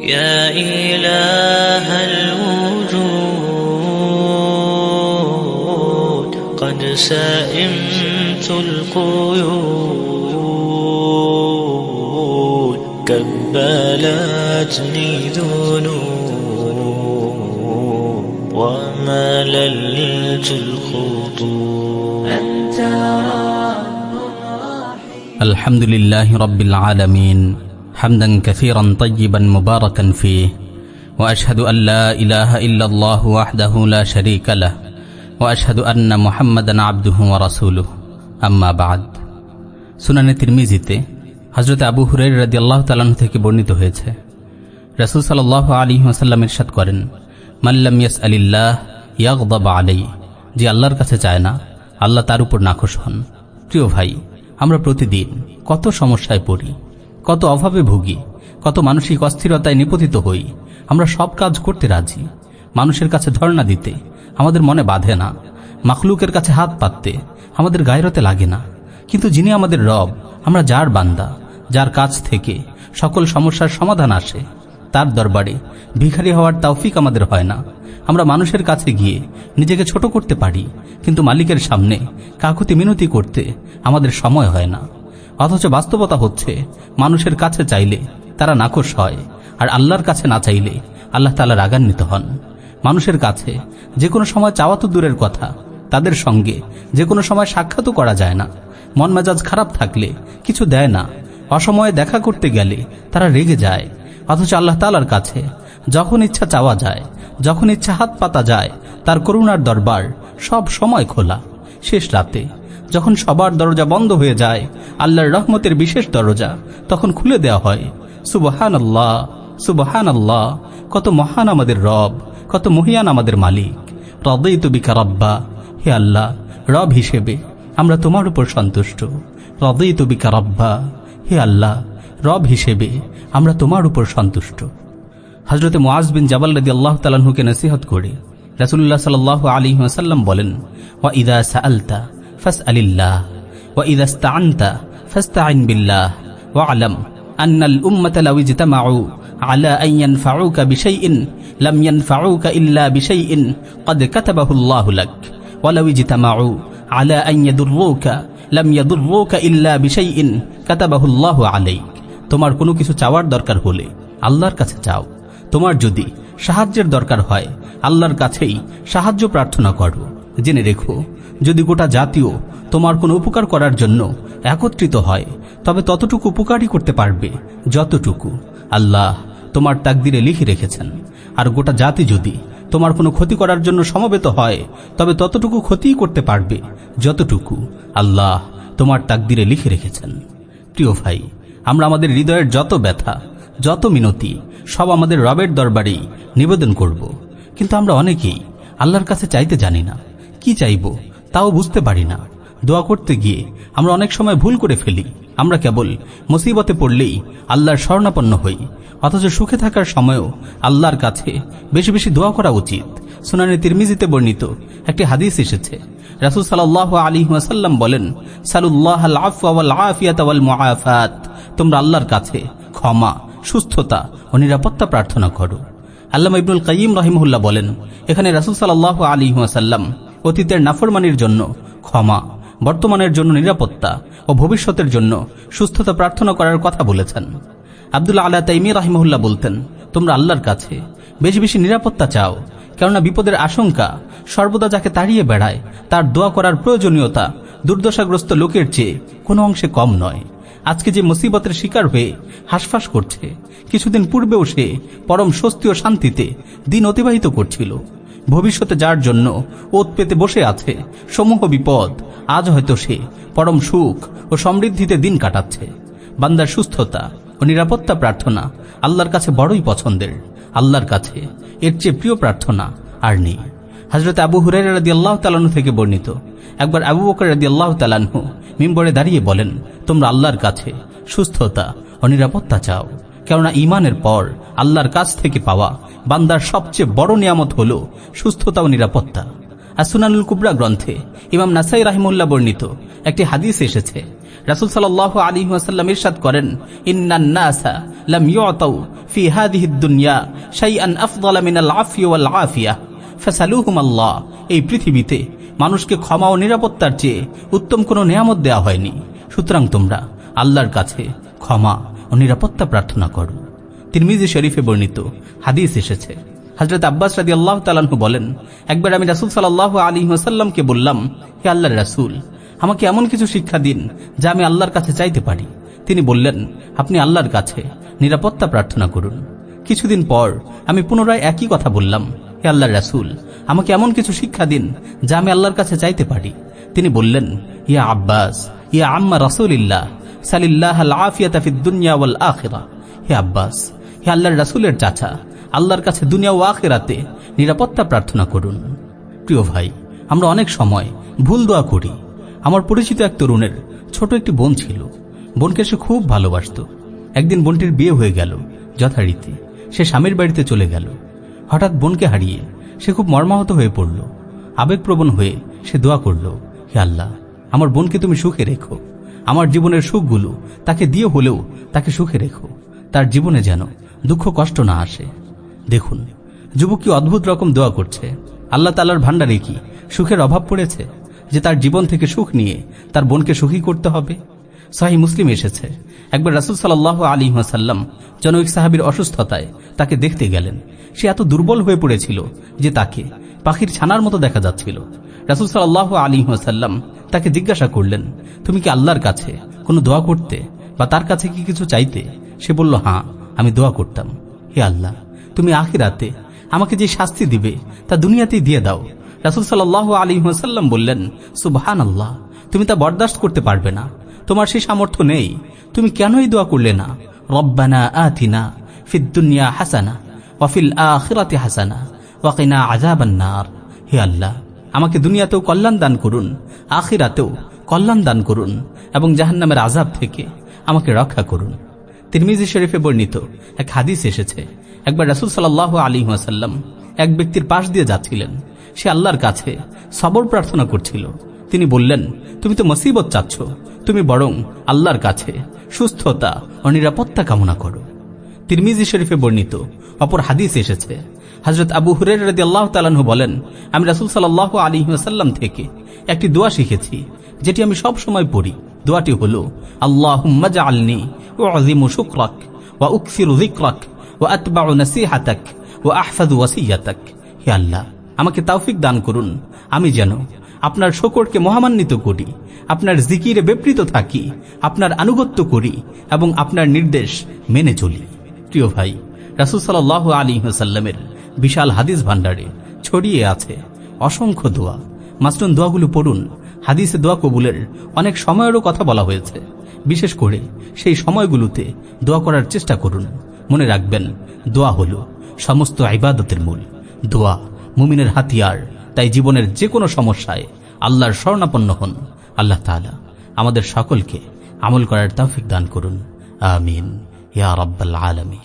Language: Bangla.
يا إله الوجود قد سئمت القيود كبلتني ذنوب ومللت الخطوب. أنت الحمد لله رب العالمين. حمدا كثيرا طيبا مباركا فيه واشهد ان لا اله الا الله وحده لا شريك له واشهد ان محمدا عبده ورسوله اما بعد সুনানে তিরমিজিতে হজরত আবু হুরাই রাদি আল্লাহ তালাহ থেকে বর্ণিত হয়েছে রসুল সাল আলী ওসাল্লাম ইরশাদ করেন মাল্লাম ইয়াস আলিল্লাহ ইয়াকদাবা আলাই যে আল্লাহর কাছে চায় না আল্লাহ তার উপর নাখোশ হন প্রিয় ভাই আমরা প্রতিদিন কত সমস্যায় পড়ি কত অভাবে ভুগি, কত মানসিক অস্থিরতায় নিপতিত হই, আমরা সব কাজ করতে রাজি। মানুষের কাছে ধর্ণা দিতে, আমাদের মনে বাঁধে না। মাখলুকের কাছে হাত পাততে, আমাদের গায়রতে লাগে না। কিন্তু যিনি আমাদের রব, আমরা যার বান্দা, যার কাছ থেকে সকল সমস্যার সমাধান আসে, তার দরবারে ভিখারি হওয়ার তৌফিক আমাদের হয় না। আমরা মানুষের কাছে গিয়ে নিজেকে ছোট করতে পারি, কিন্তু মালিকের সামনে কাকুতি মিনতি করতে আমাদের সময় হয় না। অথচ বাস্তবতা হচ্ছে, মানুষের কাছে চাইলে তারা নাকশ হয়, আর আল্লাহর কাছে না চাইলে আল্লাহ তালা রাগান্বিত হন। মানুষের কাছে যে কোনো সময় চাওয়া তো দূরের কথা, তাদের সঙ্গে যে কোনো সময় সাক্ষাৎও করা যায় না। মন মেজাজ খারাপ থাকলে কিছু দেয় না। অসময়ে দেখা করতে গেলে তারা রেগে যায়। অথচ আল্লাহ তালার কাছে যখন ইচ্ছা চাওয়া যায়, যখন ইচ্ছা হাত পাতা যায়, তার করুণার দরবার সব সময় খোলা। শেষ রাতে যখন সবার দরজা বন্ধ হয়ে যায়, আল্লাহর রহমতের বিশেষ দরজা তখন খুলে দেওয়া হয়। সুবহান আল্লাহ সুবহান আল্লাহ কত মহান আমাদের রব, কত মহিয়ান আমাদের মালিক। রদই তুবিকা রব্বা, হে আল্লাহ, রব হিসেবে আমরা তোমার উপর সন্তুষ্ট। রদই তুবিকা রব্বা, হে আল্লাহ, রব হিসেবে আমরা তোমার উপর সন্তুষ্ট। হজরতে মোয়াজ বিন জাবাল রদি আল্লাহ তালাহুকে নসিহত করে রাসুল্লাহ সাল আলী ওয়াসাল্লাম বলেন, ওয়া ইদা সাআলতা ফাস আলিল্লাহ ওয়া ইদা স্তাআনতা ফাস্তাইন বিল্লাহ ওয়ালাম أن الأمة لو اجتمعوا على أن ينفعوك بشيء لم ينفعوك إلا بشيء قد كتبه الله لك ولو اجتمعوا على أن يضروك لم يضروك إلا بشيء كتبه الله عليك তোমার কোনো কিছু চাওয়ার দরকার হলে আল্লাহর কাছে চাও তোমার যদি সাহায্যের দরকার হয় আল্লাহর কাছেই সাহায্য প্রার্থনা করো জেনে রেখো যদি গোটা জাতীয় তোমার কোনো উপকার করার জন্য একত্রিত হয়, তবে ততটুকু উপকারই করতে পারবে, যতটুকু আল্লাহ তোমার তাকদিরে লিখে রেখেছেন। আর গোটা জাতি যদি তোমার কোনো ক্ষতি করার জন্য সমবেত হয়, তবে ততটুকু ক্ষতিই করতে পারবে, যতটুকু আল্লাহ তোমার তাকদিরে লিখে রেখেছেন। প্রিয় ভাই, আমরা আমাদের হৃদয়ের যত ব্যথা, যত মিনতি, সব আমাদের রবের দরবারেই নিবেদন করব। কিন্তু আমরা অনেকেই আল্লাহর কাছে চাইতে জানি না, কি চাইব? তাও বুঝতে পারি না। দোয়া করতে গিয়ে আমরা অনেক সময় ভুল করে ফেলি। আমরা কেবল মুসিবতে পড়লেই আল্লাহর স্বর্ণাপন্ন হই। অথচ সুখে থাকার সময়ও আল্লাহর কাছে বেশি বেশি দোয়া করা উচিত। সুনানি তিরমিজিতে বর্ণিত একটি হাদিস এসেছে। রাসুল সাল্লাহ আলী ওয়াসাল্লাম বলেন, সালুল্লাহ মুআফাত তোমরা আল্লাহর কাছে ক্ষমা, সুস্থতা ও নিরাপত্তা প্রার্থনা করো। আল্লাহ ইবনুল কাইম রহিমহুল্লাহ বলেন, এখানে রাসুল সাল্লাহ আলী ওয়াসাল্লাম অতীতের নাফরমানির জন্য ক্ষমা, বর্তমানের জন্য নিরাপত্তা ও ভবিষ্যতের জন্য সুস্থতা প্রার্থনা করার কথা বলেছেন। আবদুল্লাহ আল্লাহ তাইমি রাহিমহুল্লাহ বলতেন, তোমরা আল্লাহর কাছে বেশি বেশি নিরাপত্তা চাও, কেননা বিপদের আশঙ্কা সর্বদা যাকে তাড়িয়ে বেড়ায়, তার দোয়া করার প্রয়োজনীয়তা দুর্দশাগ্রস্ত লোকের চেয়ে কোনো অংশে কম নয়। আজকে যে মুসিবতের শিকার হয়ে হাসফাস করছে, কিছুদিন পূর্বেও সে পরম স্বস্তি ও শান্তিতে দিন অতিবাহিত করছিল। ভবিষ্যতে যার জন্য ওত পেতে বসে আছে, সমূহ বিপদ, আজ হয়তো সে পরম সুখ ও সমৃদ্ধিতে দিন কাটাচ্ছে। বান্দার সুস্থতা ও নিরাপত্তা প্রার্থনা আল্লাহর কাছে বড়ই পছন্দের, আল্লাহর কাছে এর চেয়ে প্রিয় প্রার্থনা আর নেই। হজরত আবু হুরাই রাদি আল্লাহ তালানু থেকে বর্ণিত, একবার আবু বকর রাদি আল্লাহ তালানহু মিম্বরে দাঁড়িয়ে বলেন, তোমরা আল্লাহর কাছে সুস্থতা ও নিরাপত্তা চাও। কেননা ইমানের পর আল্লাহর কাছ থেকে পাওয়া বান্দার সবচেয়ে বড় নিয়ামত হল সুস্থতা ও নিরাপত্তা। আর সুনানুল কুবরা গ্রন্থে ইমাম নাসাই রাহিমুল্লাহ বর্ণিত একটি হাদিস এসেছে। রাসুল সাল্লাহ আলী ওয়াসাল্লাম ইরশাদ করেন, ইন্নান নাসা লাম ইউতাউ ফি হাদিহি দুনিয়া শাইআন আফদাল মিনাল আফি ওয়াল আফিয়া। এই পৃথিবীতে মানুষকে ক্ষমা ও নিরাপত্তার চেয়ে উত্তম কোনো নিয়ামত দেওয়া হয়নি। সুতরাং তোমরা আল্লাহর কাছে ক্ষমা ও নিরাপত্তা প্রার্থনা করো। তিরমিজি শরীফে বর্ণিত হাদিস এসেছে। হজরত আব্বাস রাদি আল্লাহ তালাহু বলেন, একবার আমি রাসুল সাল্লাহ আলী ওসাল্লামকে বললাম, হে আল্লাহর রাসুল, আমাকে এমন কিছু শিক্ষা দিন যা আমি আল্লাহর কাছে চাইতে পারি। তিনি বললেন, আপনি আল্লাহর কাছে নিরাপত্তা প্রার্থনা করুন। কিছুদিন পর আমি পুনরায় একই কথা বললাম, হে আল্লাহর রাসুল, আমাকে এমন কিছু শিক্ষা দিন যা আমি আল্লাহর কাছে চাইতে পারি। তিনি বললেন, ইয়া আব্বাস, ইয়া আম্মা রাসুলিল্লাহ সালিল্লাহ আফিয়া তাফিদ দুনিয়া ওয়াল হে আব্বাস, হে আল্লাহর রাসুলের চাচা, আল্লাহর কাছে দুনিয়া ও আখেরাতে নিরাপত্তা প্রার্থনা করুন। প্রিয় ভাই, আমরা অনেক সময় ভুল দোয়া করি। আমার পরিচিত এক তরুণের ছোট একটি বোন ছিল। বোনকে সে খুব ভালোবাসত। একদিন বোনটির বিয়ে হয়ে গেল যথারীতি। সে স্বামীর বাড়িতে চলে গেল। হঠাৎ বোনকে হারিয়ে সে খুব মর্মাহত হয়ে পড়ল। আবেগপ্রবণ হয়ে সে দোয়া করল, হে আল্লাহ, আমার বোনকে তুমি সুখে রেখো। আমার জীবনের সুখগুলো তাকে দিয়ে হলেও তাকে সুখে রেখো। তার জীবনে যেন দুঃখ কষ্ট না আসে। দেখুন, যুবক কি অদ্ভুত রকম দোয়া করছে। আল্লাহ তালার ভান্ডারে কি সুখের অভাব পড়েছে? যে তার জীবন থেকে সুখ নিয়ে তার বোনকে সুখী করতে হবে? সাহি মুসলিম এসেছে। একবার রাসুল সাল্লাহ আলী সাল্লাম জনৈক সাহাবির অসুস্থতায় তাকে দেখতে গেলেন। সে এত দুর্বল হয়ে পড়েছিল যে তাকে পাখির ছানার মতো দেখা যাচ্ছিল। রাসুল সাল্লাহ আলী সাল্লাম তাকে জিজ্ঞাসা করলেন, তুমি কি আল্লাহর কাছে কোনো দোয়া করতে বা তার কাছে কি কিছু চাইতে? সে বলল হ্যাঁ আমি দোয়া করতাম। হে আল্লাহ, তুমি আখিরাতে আমাকে যে শাস্তি দিবে তা দুনিয়াতেই দিয়ে দাও। রাসুল সাল্লাহ আলী সাল্লাম বললেন সুবহান আল্লাহ তুমি তা বরদাস্ত করতে পারবে না। তোমার সেই সামর্থ্য নেই। তুমি কেনই দোয়া করলে না? রব্বানা আথিনা ফিদ্দুনিয়া হাসানা ওয়াফিল আখিরাতে হাসানা ওয়াকিনা আজাবান্নার হে আল্লাহ আমাকে দুনিয়াতেও কল্যাণ দান করুন, আখিরাতেও কল্যাণ দান করুন এবং জাহান্নামের আজাব থেকে আমাকে রক্ষা করুন। তিরমিজি শরীফে বর্ণিত এক হাদিস এসেছে, একবার রাসুল সাল্লাহ আলী ওয়াসাল্লাম এক ব্যক্তির পাশ দিয়ে যাচ্ছিলেন, সে আল্লাহর কাছে সবর প্রার্থনা করছিল। তিনি বললেন, তুমি তো মসিবত চাচ্ছ, তুমি বরং আল্লাহর কাছে সুস্থতা ও নিরাপত্তা কামনা করো। তিরমিজি শরীফে বর্ণিত অপর হাদিস এসেছে হজরত আবু হুরের রদি আল্লাহ তালাহু বলেন, আমি রাসুল সাল্লাহ আলী ওয়াসাল্লাম থেকে একটি দোয়া শিখেছি, যেটি আমি সব সময় পড়ি। দোয়াটি হল আল্লাহ আলনি ও আজিম শুক্রক ওয়া উকসির ও আতবা নসিহাতক ও আহফাদ ওয়াসিয়াতক। হে আল্লাহ, আমাকে তৌফিক দান করুন। আমি যেন আপনার শকরকে মহামান্বিত করি, আপনার জিকিরে বিবৃত থাকি, আপনার আনুগত্য করি এবং আপনার নির্দেশ মেনে চলি। প্রিয় ভাই, রাসুল সাল্লাহ আলী সাল্লামের বিশাল হাদিস ভান্ডারে ছড়িয়ে আছে। অসংখ্য দোয়া। মাস্টন দোয়াগুলো পড়ুন। হাদিসে দোয়া কবুলের অনেক সময়েরও কথা বলা হয়েছে। বিশেষ করে সেই সময়গুলোতে দোয়া করার চেষ্টা করুন। মনে রাখবেন, দোয়া হল সমস্ত ইবাদতের মূল। দোয়া মুমিনের হাতিয়ার। তাই জীবনের যে কোনো সমস্যায় আল্লাহর স্বর্ণাপন্ন হন আল্লাহ তালা আমাদের সকলকে আমল করার তাফিক দান করুন। আমিন। ইয়া রব্বাল আলমী